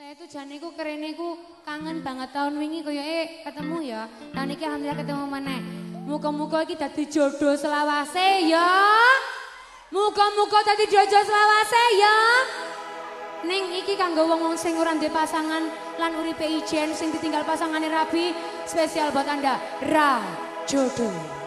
Saya itu kerene ku kangen banget tahun wingi koyo eh ketemu ya. Tahun iki alhamdulillah ketemu meneh. Muga-muga iki dadi jodoh selawase ya. Muga-muga dadi jodoh selawase ya. Ning iki kanggo wong-wong sing ora duwe pasangan lan uripe ijen sing ditinggal pasangane rabi spesial buat Anda. Ra jodoh.